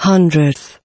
hundredth